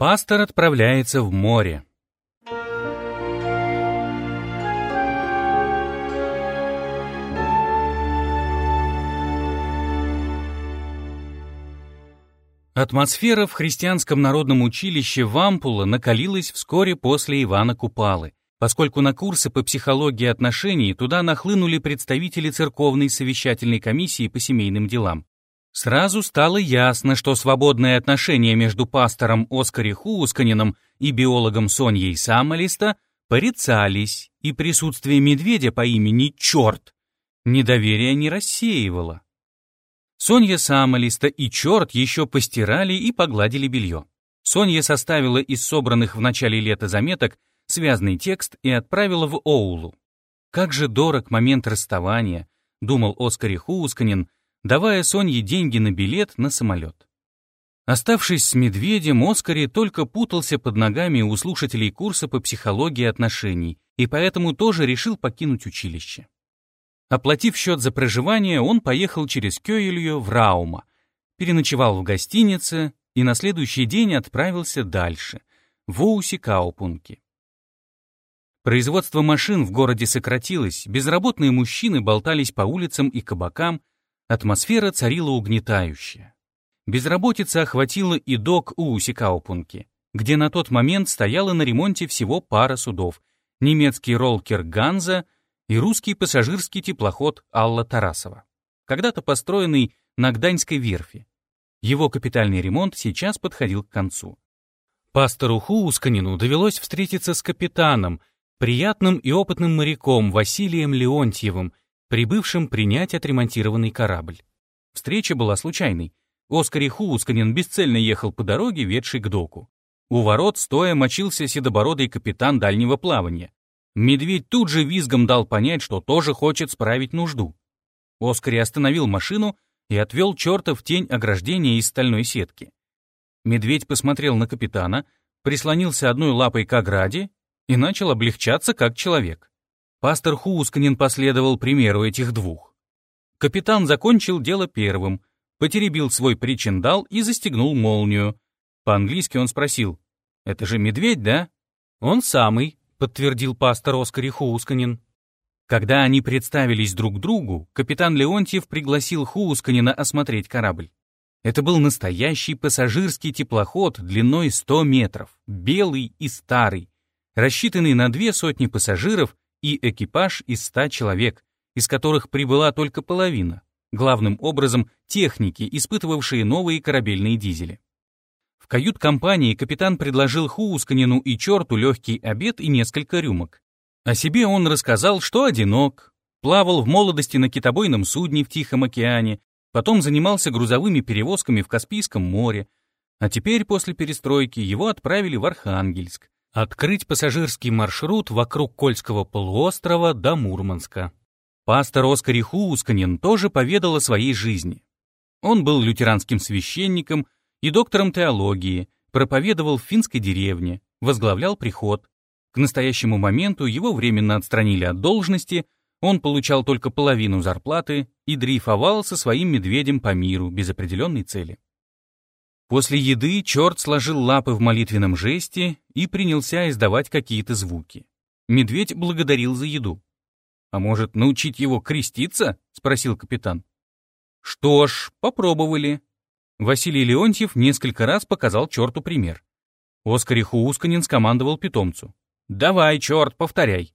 Пастор отправляется в море. Атмосфера в христианском народном училище Вампула накалилась вскоре после Ивана Купалы, поскольку на курсы по психологии отношений туда нахлынули представители церковной совещательной комиссии по семейным делам. Сразу стало ясно, что свободные отношения между пастором Оскари Хуусканином и биологом Соньей Самолиста порицались, и присутствие медведя по имени Черт недоверие не рассеивало. Сонья Самолиста и Черт еще постирали и погладили белье. Сонья составила из собранных в начале лета заметок связный текст и отправила в Оулу. Как же дорог момент расставания, думал Оскар Хуусканин, давая Сонье деньги на билет на самолет. Оставшись с медведем, Оскари только путался под ногами у слушателей курса по психологии отношений и поэтому тоже решил покинуть училище. Оплатив счет за проживание, он поехал через Кёйлью в Раума, переночевал в гостинице и на следующий день отправился дальше, в Оуси-Каупунке. Производство машин в городе сократилось, безработные мужчины болтались по улицам и кабакам, атмосфера царила угнетающая. Безработица охватила и док Уусикаупунки, где на тот момент стояла на ремонте всего пара судов, немецкий ролкер «Ганза» и русский пассажирский теплоход Алла Тарасова, когда-то построенный на Гданьской верфи. Его капитальный ремонт сейчас подходил к концу. Пастору Хуусканину довелось встретиться с капитаном, приятным и опытным моряком Василием Леонтьевым, прибывшим принять отремонтированный корабль. Встреча была случайной. Оскар Хуусканин бесцельно ехал по дороге, ведшей к доку. У ворот стоя мочился седобородый капитан дальнего плавания. Медведь тут же визгом дал понять, что тоже хочет справить нужду. Оскари остановил машину и отвел черта в тень ограждения из стальной сетки. Медведь посмотрел на капитана, прислонился одной лапой к ограде и начал облегчаться как человек. Пастор Хуусканин последовал примеру этих двух. Капитан закончил дело первым, потеребил свой причиндал и застегнул молнию. По-английски он спросил, «Это же медведь, да?» «Он самый», подтвердил пастор Оскар Хуусканин. Когда они представились друг другу, капитан Леонтьев пригласил Хуусканина осмотреть корабль. Это был настоящий пассажирский теплоход длиной 100 метров, белый и старый, рассчитанный на две сотни пассажиров и экипаж из 100 человек, из которых прибыла только половина, главным образом техники, испытывавшие новые корабельные дизели кают-компании капитан предложил Хуусканину и черту легкий обед и несколько рюмок. О себе он рассказал, что одинок, плавал в молодости на китобойном судне в Тихом океане, потом занимался грузовыми перевозками в Каспийском море, а теперь после перестройки его отправили в Архангельск, открыть пассажирский маршрут вокруг Кольского полуострова до Мурманска. Пастор Оскар Хуусканин тоже поведал о своей жизни. Он был лютеранским священником, и доктором теологии, проповедовал в финской деревне, возглавлял приход. К настоящему моменту его временно отстранили от должности, он получал только половину зарплаты и дрейфовал со своим медведем по миру без определенной цели. После еды черт сложил лапы в молитвенном жесте и принялся издавать какие-то звуки. Медведь благодарил за еду. «А может, научить его креститься?» — спросил капитан. «Что ж, попробовали. Василий Леонтьев несколько раз показал черту пример. Оскар Хуусканин скомандовал питомцу. «Давай, черт, повторяй».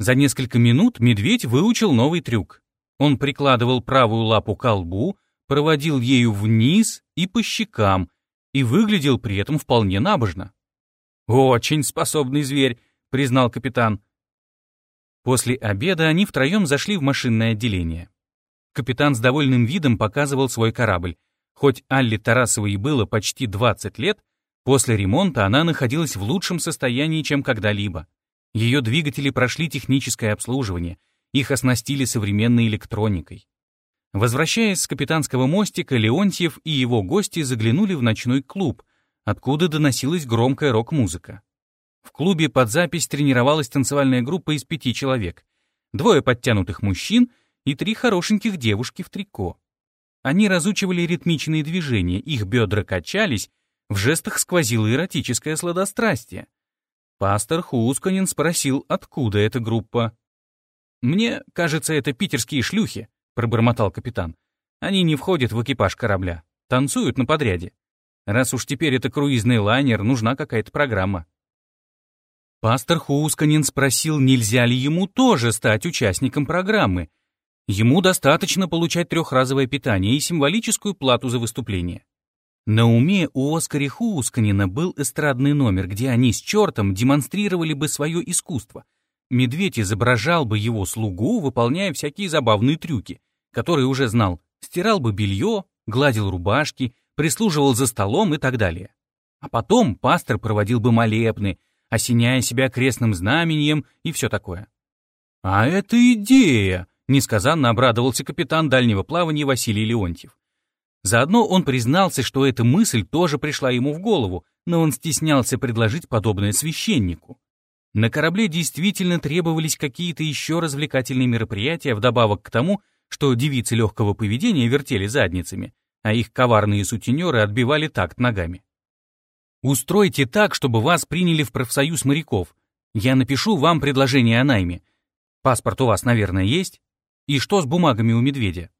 За несколько минут медведь выучил новый трюк. Он прикладывал правую лапу к лбу, проводил ею вниз и по щекам, и выглядел при этом вполне набожно. «Очень способный зверь», — признал капитан. После обеда они втроем зашли в машинное отделение. Капитан с довольным видом показывал свой корабль. Хоть Алле Тарасовой было почти 20 лет, после ремонта она находилась в лучшем состоянии, чем когда-либо. Ее двигатели прошли техническое обслуживание, их оснастили современной электроникой. Возвращаясь с капитанского мостика, Леонтьев и его гости заглянули в ночной клуб, откуда доносилась громкая рок-музыка. В клубе под запись тренировалась танцевальная группа из пяти человек. Двое подтянутых мужчин и три хорошеньких девушки в трико. Они разучивали ритмичные движения, их бедра качались, В жестах сквозило эротическое сладострастие. Пастор Хусканин спросил, откуда эта группа. «Мне кажется, это питерские шлюхи», — пробормотал капитан. «Они не входят в экипаж корабля, танцуют на подряде. Раз уж теперь это круизный лайнер, нужна какая-то программа». Пастор Хусканин спросил, нельзя ли ему тоже стать участником программы. Ему достаточно получать трехразовое питание и символическую плату за выступление. На уме у Оскари Хусканина был эстрадный номер, где они с чертом демонстрировали бы свое искусство. Медведь изображал бы его слугу, выполняя всякие забавные трюки, которые уже знал. Стирал бы белье, гладил рубашки, прислуживал за столом и так далее. А потом пастор проводил бы молебны, осеняя себя крестным знамением и все такое. «А это идея!» — несказанно обрадовался капитан дальнего плавания Василий Леонтьев. Заодно он признался, что эта мысль тоже пришла ему в голову, но он стеснялся предложить подобное священнику. На корабле действительно требовались какие-то еще развлекательные мероприятия вдобавок к тому, что девицы легкого поведения вертели задницами, а их коварные сутенеры отбивали такт ногами. Устройте так, чтобы вас приняли в профсоюз моряков. Я напишу вам предложение о найме. Паспорт у вас, наверное, есть? И что с бумагами у медведя?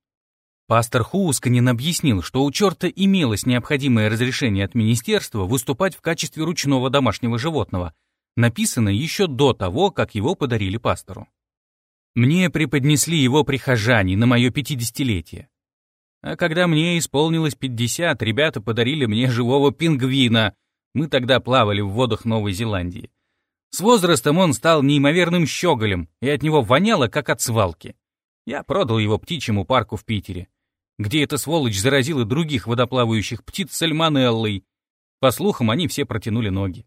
Пастор Хуусканин объяснил, что у черта имелось необходимое разрешение от министерства выступать в качестве ручного домашнего животного, написано еще до того, как его подарили пастору. Мне преподнесли его прихожане на мое пятидесятилетие. А когда мне исполнилось пятьдесят, ребята подарили мне живого пингвина, мы тогда плавали в водах Новой Зеландии. С возрастом он стал неимоверным щеголем, и от него воняло, как от свалки. Я продал его птичьему парку в Питере, где эта сволочь заразила других водоплавающих птиц сальмонеллой. По слухам, они все протянули ноги.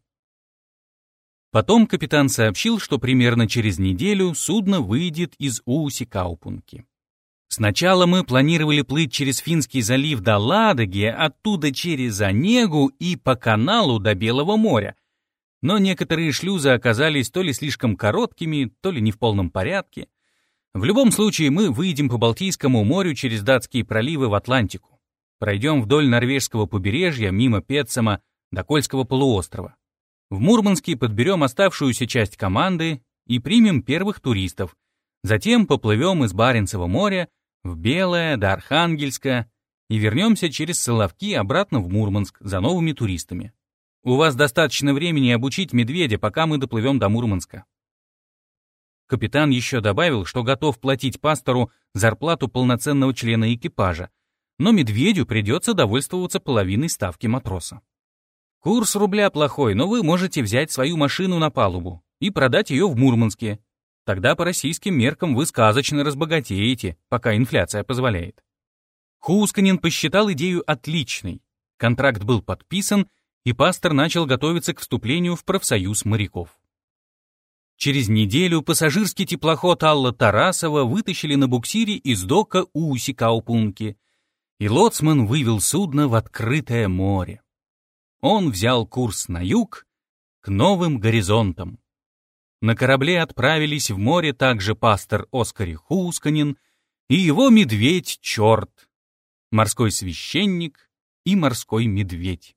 Потом капитан сообщил, что примерно через неделю судно выйдет из Ууси-Каупунки. Сначала мы планировали плыть через Финский залив до Ладоги, оттуда через Онегу и по каналу до Белого моря. Но некоторые шлюзы оказались то ли слишком короткими, то ли не в полном порядке. В любом случае мы выйдем по Балтийскому морю через датские проливы в Атлантику. Пройдем вдоль норвежского побережья, мимо Петсама, до Кольского полуострова. В Мурманске подберем оставшуюся часть команды и примем первых туристов. Затем поплывем из Баренцева моря в Белое до Архангельска и вернемся через Соловки обратно в Мурманск за новыми туристами. У вас достаточно времени обучить медведя, пока мы доплывем до Мурманска. Капитан еще добавил, что готов платить пастору зарплату полноценного члена экипажа, но медведю придется довольствоваться половиной ставки матроса. Курс рубля плохой, но вы можете взять свою машину на палубу и продать ее в Мурманске, Тогда по российским меркам вы сказочно разбогатеете, пока инфляция позволяет. Хусканин посчитал идею отличной. Контракт был подписан, и пастор начал готовиться к вступлению в профсоюз моряков. Через неделю пассажирский теплоход Алла Тарасова вытащили на буксире из дока Уси-Каупунки, и лоцман вывел судно в открытое море. Он взял курс на юг, к новым горизонтам. На корабле отправились в море также пастор Оскари Хусканин и его медведь-черт, морской священник и морской медведь.